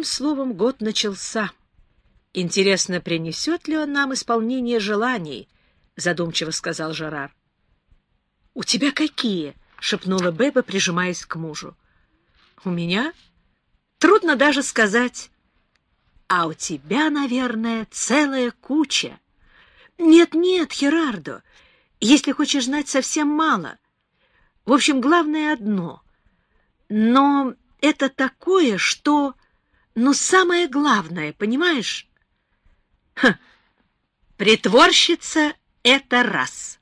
Одним словом, год начался. Интересно, принесет ли он нам исполнение желаний, задумчиво сказал Жерар. У тебя какие? шепнула Беба, прижимаясь к мужу. У меня? Трудно даже сказать. А у тебя, наверное, целая куча. Нет-нет, Херардо, если хочешь знать, совсем мало. В общем, главное одно. Но это такое, что... Ну, самое главное, понимаешь? Ха, притворщица — это раз.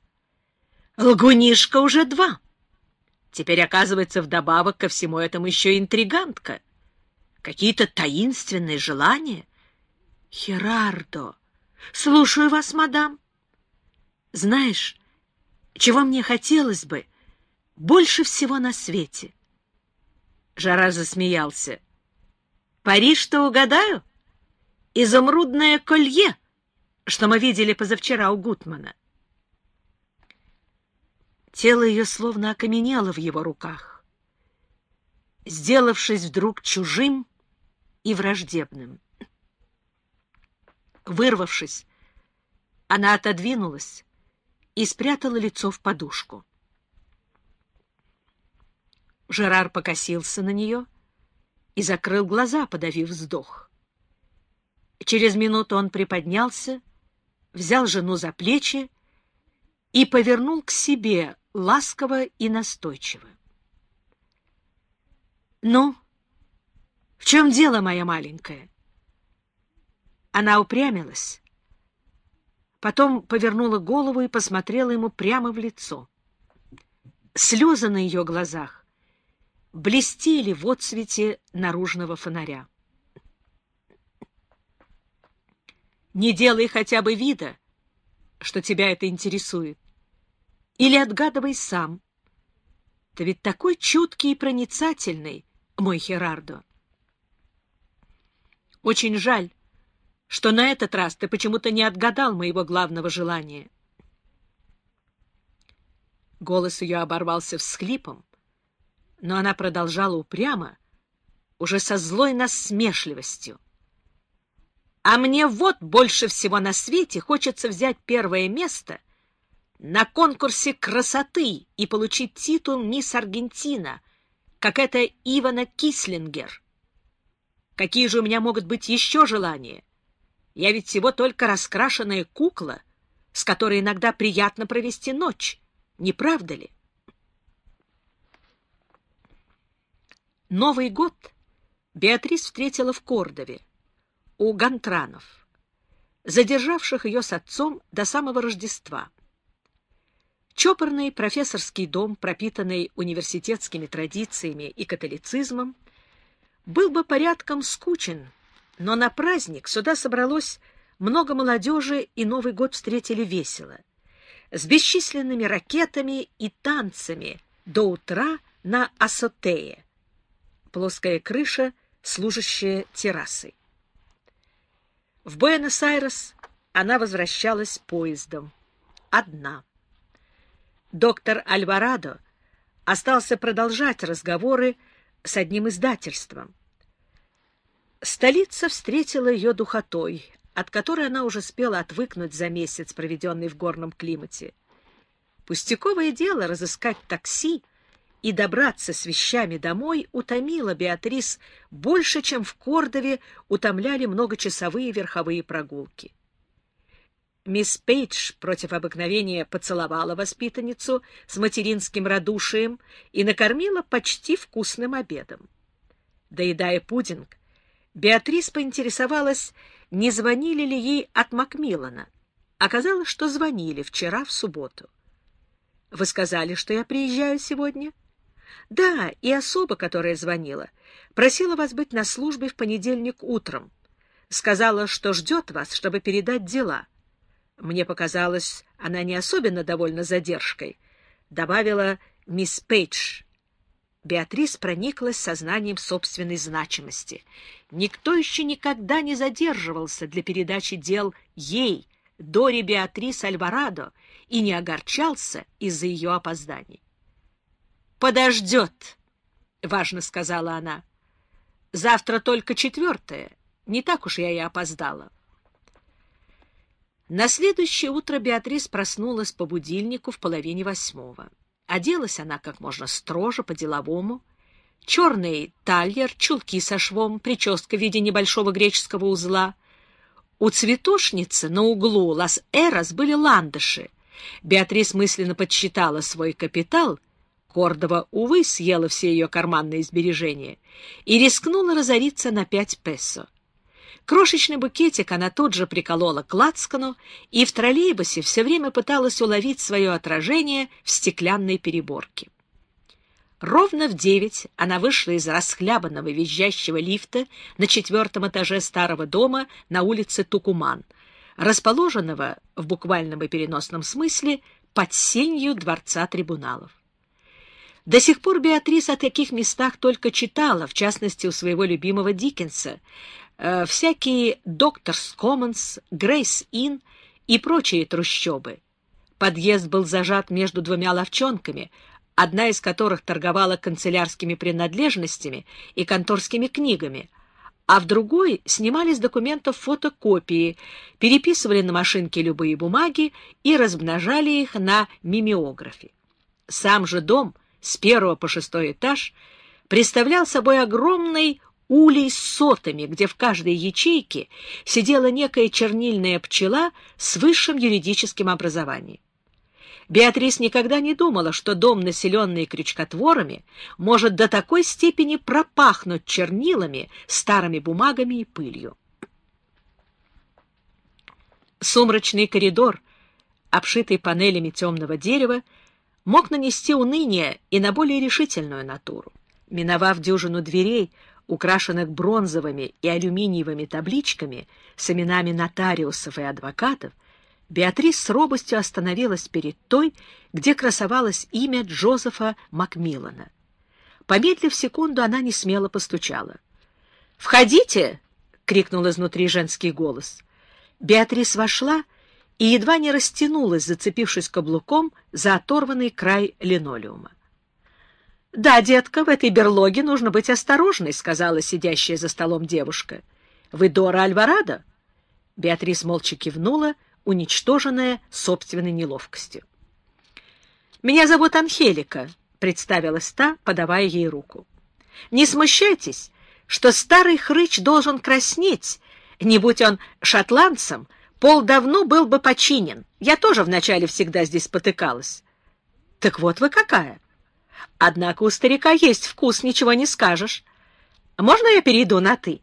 Лгунишка уже два. Теперь, оказывается, вдобавок ко всему этому еще интригантка. Какие-то таинственные желания. Херардо, слушаю вас, мадам. Знаешь, чего мне хотелось бы больше всего на свете? Жара засмеялся. Париж-то угадаю? Изумрудное колье, что мы видели позавчера у Гутмана. Тело ее словно окаменело в его руках, сделавшись вдруг чужим и враждебным. Вырвавшись, она отодвинулась и спрятала лицо в подушку. Жерар покосился на нее и закрыл глаза, подавив вздох. Через минуту он приподнялся, взял жену за плечи и повернул к себе ласково и настойчиво. — Ну, в чем дело, моя маленькая? Она упрямилась, потом повернула голову и посмотрела ему прямо в лицо. Слезы на ее глазах блестели в отсвете наружного фонаря. «Не делай хотя бы вида, что тебя это интересует. Или отгадывай сам. Ты ведь такой чуткий и проницательный, мой Херардо. Очень жаль, что на этот раз ты почему-то не отгадал моего главного желания. Голос ее оборвался всхлипом, но она продолжала упрямо, уже со злой насмешливостью. А мне вот больше всего на свете хочется взять первое место на конкурсе красоты и получить титул «Мисс Аргентина», как это Ивана Кислингер. Какие же у меня могут быть еще желания? Я ведь всего только раскрашенная кукла, с которой иногда приятно провести ночь, не правда ли? Новый год Беатрис встретила в Кордове, у Гантранов, задержавших ее с отцом до самого Рождества. Чопорный профессорский дом, пропитанный университетскими традициями и католицизмом, был бы порядком скучен, но на праздник сюда собралось много молодежи, и Новый год встретили весело, с бесчисленными ракетами и танцами до утра на Асотее, плоская крыша, служащая террасой. В Буэнос-Айрес она возвращалась поездом. Одна. Доктор Альварадо остался продолжать разговоры с одним издательством. Столица встретила ее духотой, от которой она уже успела отвыкнуть за месяц, проведенный в горном климате. Пустяковое дело разыскать такси и добраться с вещами домой утомило Беатрис больше, чем в Кордове утомляли многочасовые верховые прогулки. Мисс Пейдж против обыкновения поцеловала воспитанницу с материнским радушием и накормила почти вкусным обедом. Доедая пудинг, Беатрис поинтересовалась, не звонили ли ей от Макмиллана. Оказалось, что звонили вчера в субботу. — Вы сказали, что я приезжаю сегодня? — Да, и особа, которая звонила, просила вас быть на службе в понедельник утром. Сказала, что ждет вас, чтобы передать дела. Мне показалось, она не особенно довольна задержкой. Добавила мисс Пейдж. Беатрис прониклась сознанием собственной значимости. Никто еще никогда не задерживался для передачи дел ей, Доре Беатрис Альварадо, и не огорчался из-за ее опозданий. «Подождет», — важно сказала она. Завтра только четвертое. Не так уж я и опоздала. На следующее утро Беатрис проснулась по будильнику в половине восьмого. Оделась она как можно строже, по-деловому. Черный тальер, чулки со швом, прическа в виде небольшого греческого узла. У цветошницы на углу Лас-Эрос были ландыши. Беатрис мысленно подсчитала свой капитал. Кордова, увы, съела все ее карманные сбережения и рискнула разориться на пять песо. Крошечный букетик она тут же приколола к лацкану и в троллейбусе все время пыталась уловить свое отражение в стеклянной переборке. Ровно в девять она вышла из расхлябанного визжащего лифта на четвертом этаже старого дома на улице Тукуман, расположенного в буквальном и переносном смысле под сенью дворца трибуналов. До сих пор Беатрис о таких местах только читала, в частности, у своего любимого Диккенса, э, всякие «Докторс Коммонс», «Грейс Ин и прочие трущобы. Подъезд был зажат между двумя ловчонками, одна из которых торговала канцелярскими принадлежностями и конторскими книгами, а в другой снимали с документов фотокопии, переписывали на машинке любые бумаги и размножали их на мимеографе. Сам же дом с первого по шестой этаж представлял собой огромный улей с сотами, где в каждой ячейке сидела некая чернильная пчела с высшим юридическим образованием. Беатрис никогда не думала, что дом, населенный крючкотворами, может до такой степени пропахнуть чернилами, старыми бумагами и пылью. Сумрачный коридор, обшитый панелями темного дерева, мог нанести уныние и на более решительную натуру. Миновав дюжину дверей, украшенных бронзовыми и алюминиевыми табличками с именами нотариусов и адвокатов, Беатрис с робостью остановилась перед той, где красовалось имя Джозефа Макмиллана. Помедлив секунду, она не смело постучала. «Входите!» — крикнул изнутри женский голос. Беатрис вошла и едва не растянулась, зацепившись каблуком за оторванный край линолеума. — Да, детка, в этой берлоге нужно быть осторожной, — сказала сидящая за столом девушка. — Вы Дора Альварадо? Беатрис молча кивнула, уничтоженная собственной неловкостью. — Меня зовут Анхелика, — представилась та, подавая ей руку. — Не смущайтесь, что старый хрыч должен краснеть, не будь он шотландцем, — Пол давно был бы починен. Я тоже вначале всегда здесь потыкалась. Так вот вы какая. Однако у старика есть вкус, ничего не скажешь. Можно я перейду на «ты»?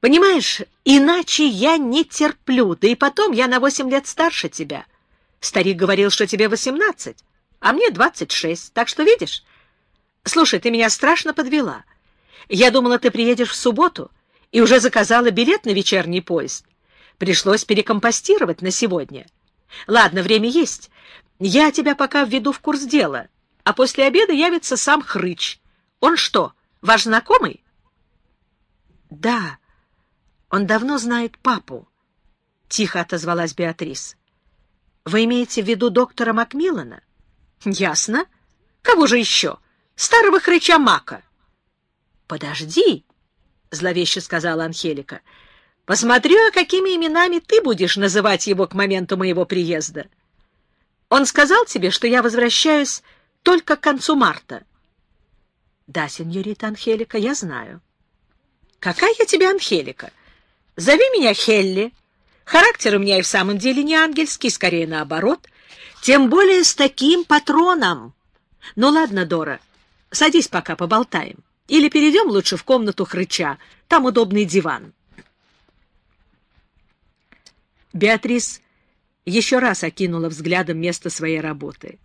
Понимаешь, иначе я не терплю, да и потом я на восемь лет старше тебя. Старик говорил, что тебе восемнадцать, а мне двадцать шесть, так что видишь? Слушай, ты меня страшно подвела. Я думала, ты приедешь в субботу и уже заказала билет на вечерний поезд. Пришлось перекомпостировать на сегодня. Ладно, время есть. Я тебя пока введу в курс дела, а после обеда явится сам Хрыч. Он что, ваш знакомый? Да, он давно знает папу, — тихо отозвалась Беатрис. Вы имеете в виду доктора Макмиллана? Ясно. Кого же еще? Старого Хрыча Мака. Подожди, — зловеще сказала Анхелика, — Посмотрю, какими именами ты будешь называть его к моменту моего приезда. Он сказал тебе, что я возвращаюсь только к концу марта. Да, сеньорита Анхелика, я знаю. Какая я тебе Анхелика? Зови меня Хелли. Характер у меня и в самом деле не ангельский, скорее наоборот. Тем более с таким патроном. Ну ладно, Дора, садись пока поболтаем. Или перейдем лучше в комнату хрыча, там удобный диван. Беатрис еще раз окинула взглядом место своей работы.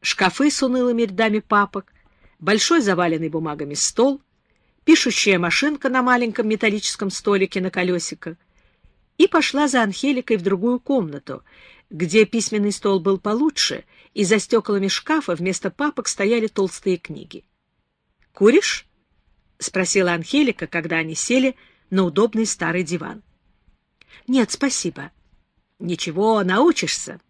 Шкафы с унылыми рядами папок, большой заваленный бумагами стол, пишущая машинка на маленьком металлическом столике на колесиках, и пошла за Анхеликой в другую комнату, где письменный стол был получше, и за стеклами шкафа вместо папок стояли толстые книги. «Куришь?» — спросила Анхелика, когда они сели на удобный старый диван. Нет, спасибо. Ничего, научишься.